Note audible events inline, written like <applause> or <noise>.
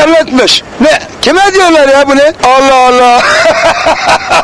internetmiş. Ne? Kime diyorlar ya bunu? Allah Allah. <laughs>